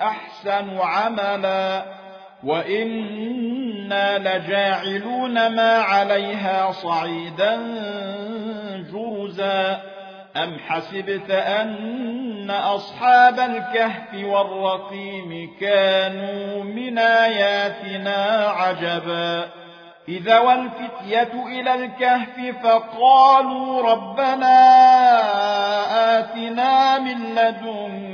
أحسن عملا وإنا لجاعلون ما عليها صعيدا جرزا. أم حسبت أن أصحاب الكهف والرقيم كانوا من آياتنا عجبا. إذا والفتية إلى الكهف فقالوا ربنا آتنا من لدنك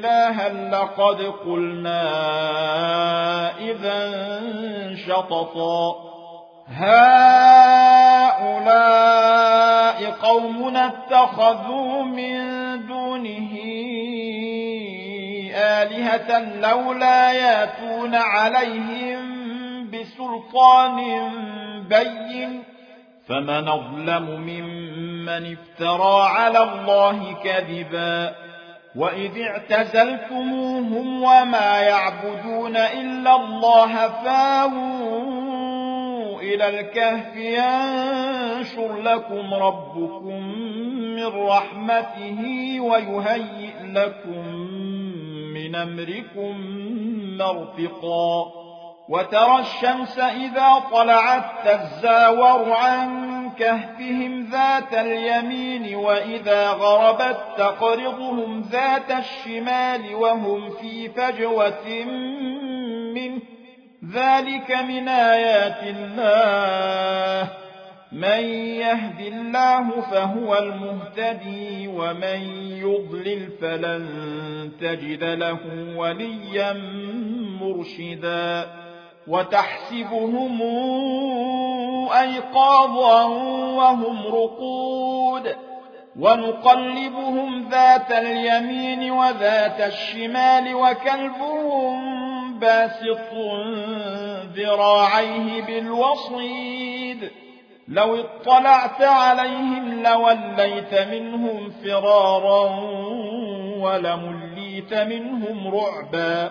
إلها لقد قلنا إذا شططا. هؤلاء قومنا اتخذوا من دونه آلهة لولا ياتون عليهم بسلطان بين فمن أظلم ممن افترى على الله كذبا وإذ اعتزلتموهم وما يعبدون إلا الله فاووا إلى الكهف ينشر لكم ربكم من رحمته ويهيئ لكم من أمركم مرفقا وترى الشمس إذا طلعت تزاور عن كهفهم ذات اليمين وإذا غربت تقرضهم ذات الشمال وهم في فجوة منه. ذلك من آيات الله. من يهد الله فهو المهتدي ومن يضلل فلن تجد له وليا مرشدا. وتحسبهم أيقاظا وهم رقود. ونقلبهم ذات اليمين وذات الشمال وكلبهم باسط ذراعيه بالوصيد. لو اطلعت عليهم لوليت منهم فرارا ولمليت منهم رعبا.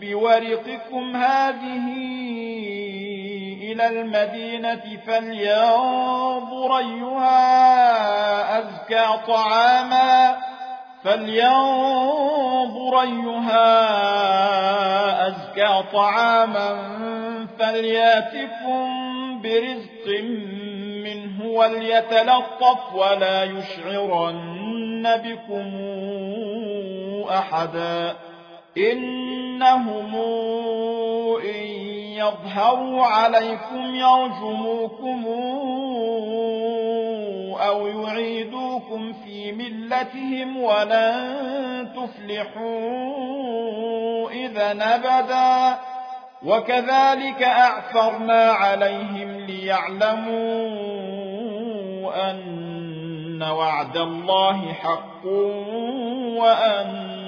بورقكم هذه إلى المدينة فلينظر أيها أزكى طعاما فلينظر أيها أزكى طعاما فليأتكم برزق منه وليتلطف ولا يشعرن بكم أحدا. إنهم إن يظهروا عليكم يرجموكم أو يعيدوكم في ملتهم ولن تفلحوا إذا نبدا وكذلك أعثرنا عليهم ليعلموا أن وعد الله حق وأن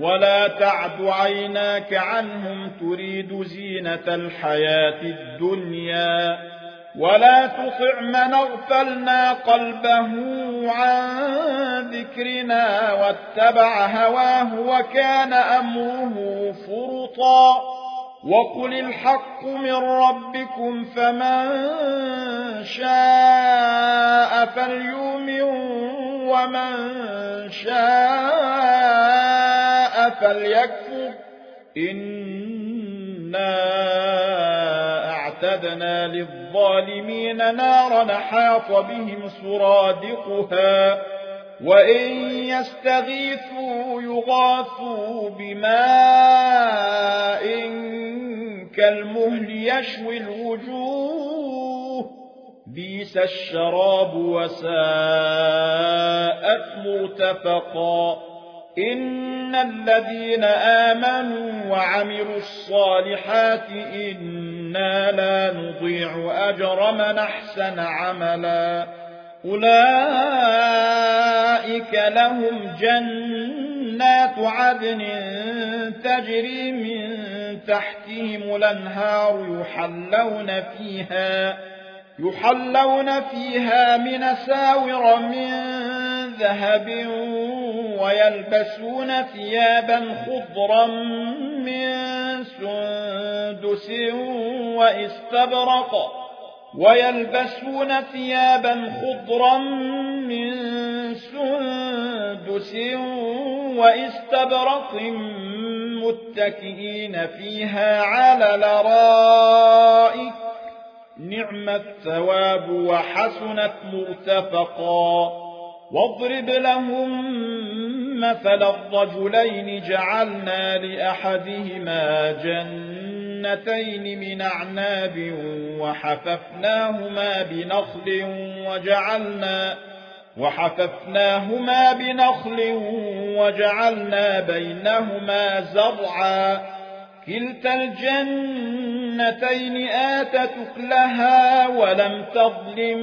ولا تعد عيناك عنهم تريد زينة الحياة الدنيا ولا تطع من اغفلنا قلبه عن ذكرنا واتبع هواه وكان أمره فرطا وقل الحق من ربكم فمن شاء فليؤمن ومن شاء فليكفر. إنا أعتدنا للظالمين نارا حاط بهم سرادقها. وإن يستغيثوا يغاثوا بماء كالمهل يشوي الوجوه. بيس الشراب وساءت مرتفقا. إن الذين آمنوا وعملوا الصالحات إن إنا لا نضيع أجر من أحسن عملا أولئك لهم جنات عدن تجري من تحتهم الأنهار يحلون فيها يحلون فيها من ساور من ذهب ويلبسون ثيابا خضرا من سندس وإستبرق ويلبسون ثيابا خضرا من سندس وإستبرق متكئين فيها على لرائك. نعم الثواب وحسنت مرتفقا. واضرب لهم مثل الرجلين جعلنا لأحدهما جنتين من أعناب وحففناهما بنخل وجعلنا وحففناهما بنخل وجعلنا بينهما زرعا. كلتا الجنتين آتت أكلها ولم تظلم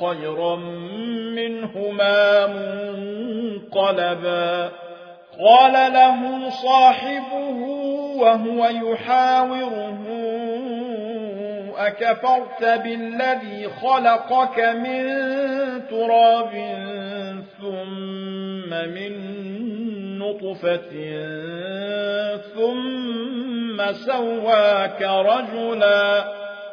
خيرا منهما منقلبا قال له صاحبه وهو يحاوره أكفرت بالذي خلقك من تراب ثم من نطفة ثم سواك رجلا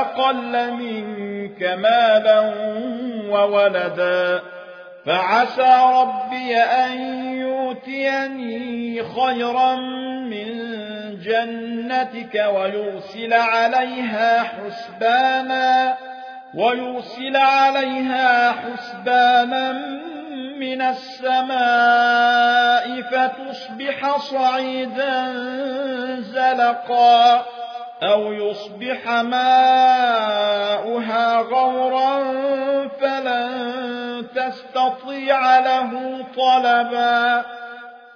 أقل منك مالا وولدا. فعسى ربي أن يؤتيني خيرا من جنتك ويرسل عليها حسبانا ويرسل عليها حسبانا من السماء فتصبح صعيدا زلقا. أو يصبح ماؤها غورا فلن تستطيع له طلبا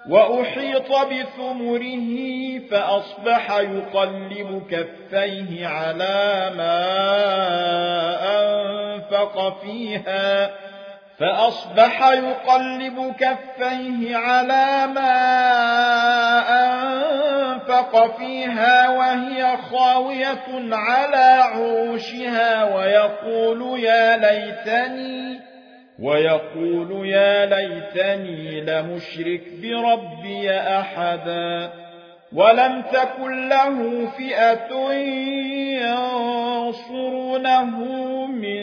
وأحيط بثمره فأصبح يقلب كفيه على ما أنفق فيها فأصبح يقلب كفيه على ما أنفق فيها وهي خاوية على عروشها ويقول يا ليتني ويقول يا ليتني لمشرك بربي أحدا ولم تكن له فئة ينصرونه من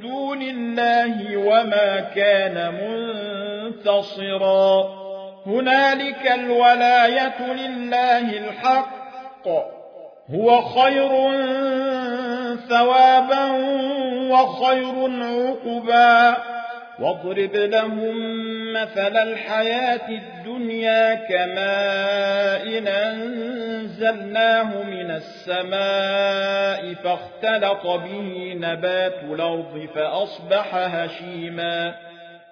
دون الله وما كان منتصرا. هنالك الولاية لله الحق. هو خير ثوابا وخير عقبا. واضرب لهم مثل الحياة الدنيا كماء أنزلناه من السماء فاختلط به نبات الأرض فأصبح هشيما.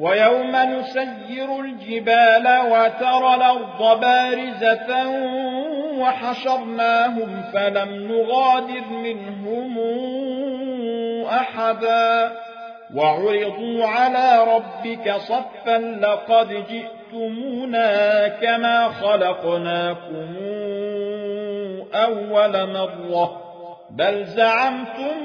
ويوم نسير الجبال وترى الأرض بارزة وحشرناهم فلم نغادر منهم أحدا. وعرضوا على ربك صفا لقد جئتمونا كما خلقناكم أول مرة بل زعمتم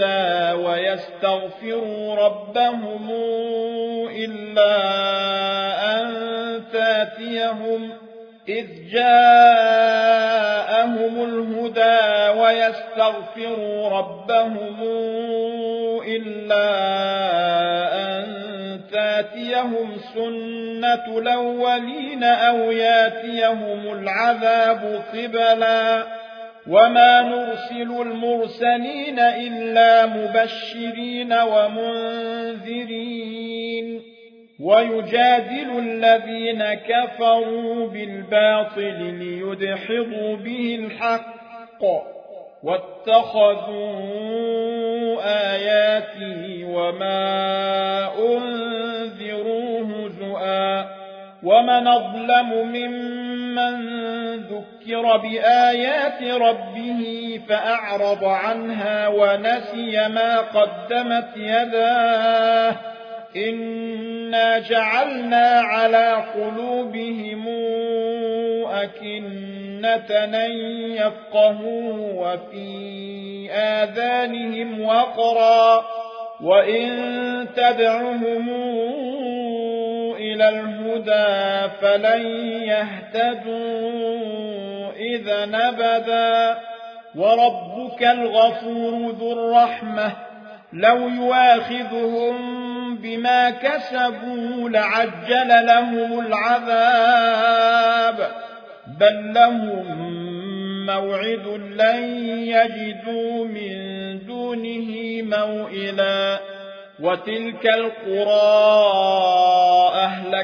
الهدى ويستغفروا ربهم إلا أن تاتيهم إذ جاءهم الهدى ويستغفروا ربهم إلا أن تاتيهم سنة الأولين أو ياتيهم العذاب قبلا وما نرسل المرسلين إلا مبشرين ومنذرين ويجادل الذين كفروا بالباطل ليدحضوا به الحق واتخذوا آياتي وما أنذروا هزؤا ومن أظلم ممن ذكر بآيات ربه فأعرض عنها ونسي ما قدمت يداه إنا جعلنا على قلوبهم أكنة يفقهوا وفي آذانهم وقرا وإن تدعهم إلى الهدى فلن يهتدوا إذا نبدا. وربك الغفور ذو الرحمة. لو يواخذهم بما كسبوا لعجل لهم العذاب. بل لهم موعد لن يجدوا من دونه موئلا. وتلك القرى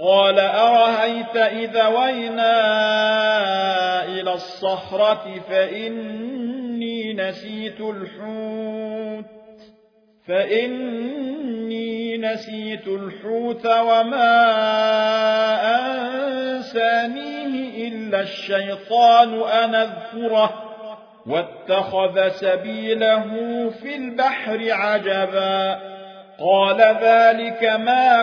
قال أرهيت إذا وينا إلى الصخرة فإني نسيت الحوت فإني نسيت الحوت وما أنسانيه إلا الشيطان أن أذكره واتخذ سبيله في البحر عجبا قال ذلك ما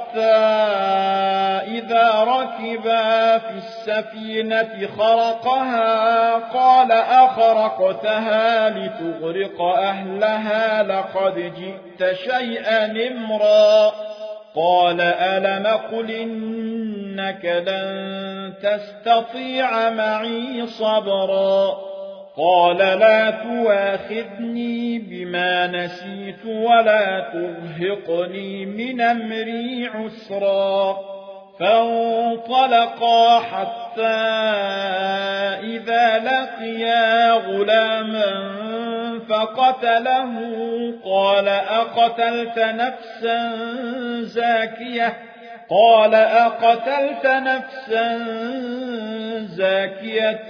إذا ركبا في السفينة خرقها قال أخرقتها لتغرق أهلها لقد جئت شيئا امرا قال ألم قل إنك لن تستطيع معي صبرا قال لا تواخذني بما نسيت ولا ترهقني من أمري عسرا فانطلقا حتى إذا لقيا غلاما فقتله قال أقتلت نفسا زاكية قال أقتلت نفسا زاكية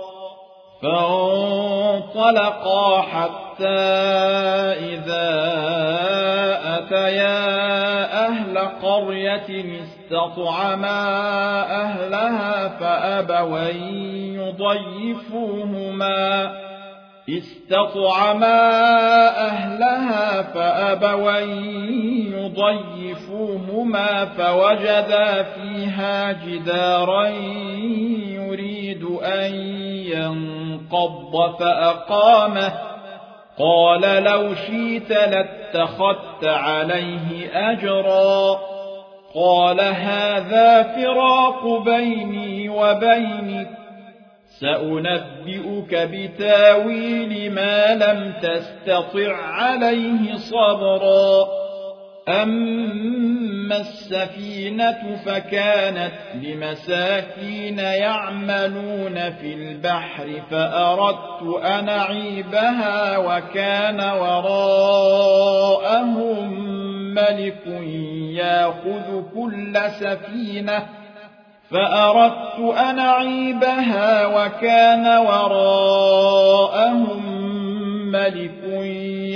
فانطلقا حتى إذا أتيا أهل قرية استطعما أهلها فأبوا يضيفوهما. استطعما أهلها فأبوا يضيفوهما فوجدا فيها جدارا يريد أن ينقض فأقامه. قال لو شيت لاتخذت عليه أجرا. قال هذا فراق بيني وبينك. سأنبئك بتاويل ما لم تستطع عليه صبرا. أما السفينة فكانت لمساكين يعملون في البحر فأردت أن أعيبها وكان وراءهم ملك ياخذ كل سفينة فأردت أن أعيبها وكان وراءهم ملك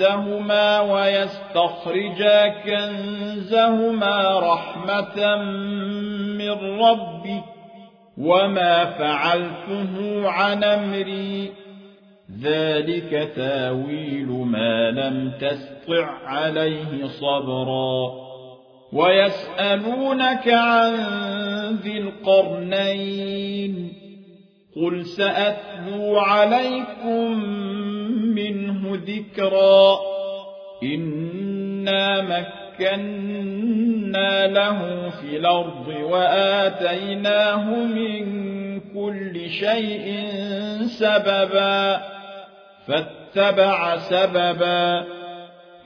أشدهما ويستخرجا كنزهما رحمة من ربك وما فعلته عن أمري. ذلك تاويل ما لم تستع عليه صبرا. ويسألونك عن ذي القرنين. قل سأتلو عليكم منه ذكرا. إنا مكنا له في الأرض وآتيناه من كل شيء سببا فاتبع سببا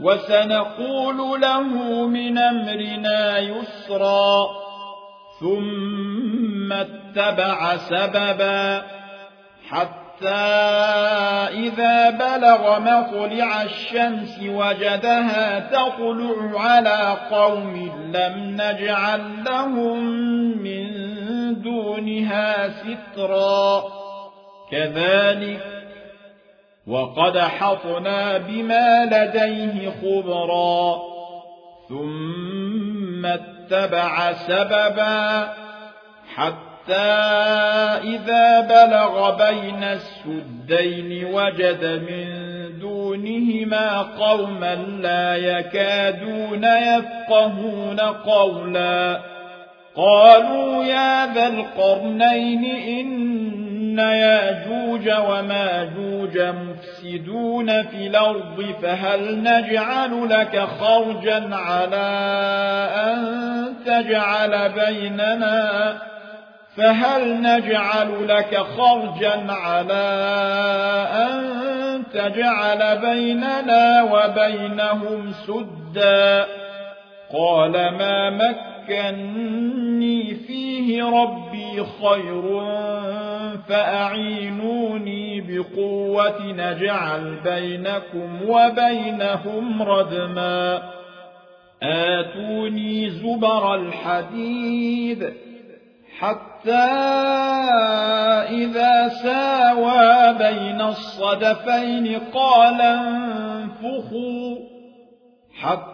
وسنقول له من أمرنا يسرا ثم اتبع سببا حتى إذا بلغ مطلع الشمس وجدها تطلع على قوم لم نجعل لهم من دونها سترا. كذلك وقد حطنا بما لديه خبرا. ثم اتبع سببا حتى إذا بلغ بين السدين وجد من دونهما قوما لا يكادون يفقهون قولا. قالوا يا ذا القرنين إن إن ياجوج وماجوج مفسدون في الأرض فهل نجعل لك خرجا على أن تجعل بيننا؟ فهل نجعل لك خرجا على أن تجعل بيننا وبينهم سدا؟ قال ما مكني فيه ربي خير فأعينوني بقوة نجعل بينكم وبينهم ردما. آتوني زبر الحديد حتى إذا ساوى بين الصدفين قال انفخوا حتى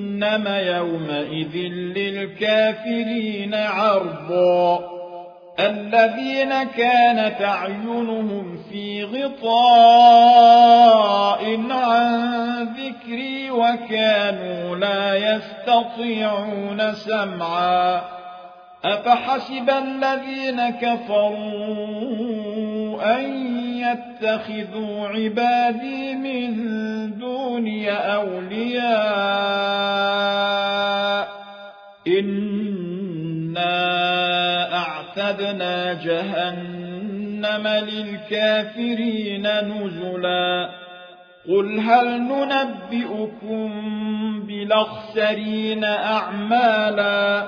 يومئذ للكافرين عرضا. الذين كانت أعينهم في غطاء عن ذكري وكانوا لا يستطيعون سمعا. أفحسب الذين كفروا أن يتخذوا عبادي من دوني أولياء. إِنَّا أعتدنا جهنم للكافرين نزلا. قل هل ننبئكم بلخسرين أعمالا؟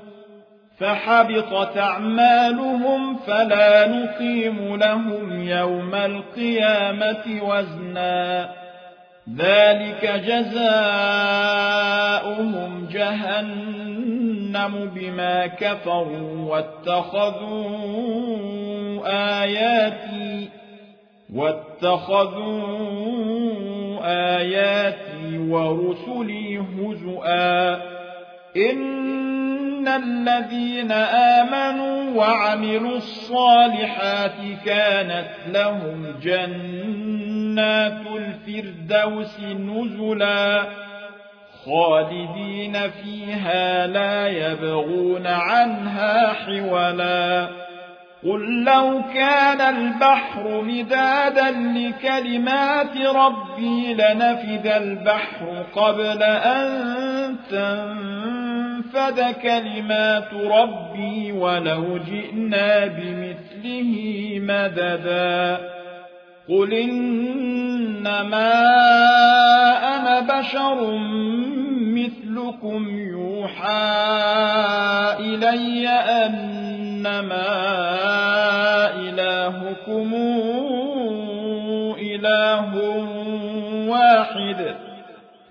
فحبطت أعمالهم فلا نقيم لهم يوم القيامة وزنا. ذلك جزاؤهم جهنم بما كفروا واتخذوا آياتي واتخذوا آياتي ورسلي هزؤا. إن الذين آمنوا وعملوا الصالحات كانت لهم جنات الفردوس نزلا خالدين فيها لا يبغون عنها حولا قل لو كان البحر مدادا لكلمات ربي لنفد البحر قبل أن تنفد كلمات ربي ولو جئنا بمثله مددا. قل إنما أنا بشر مثلكم يوحى إلي أنما إلهكم إله واحد.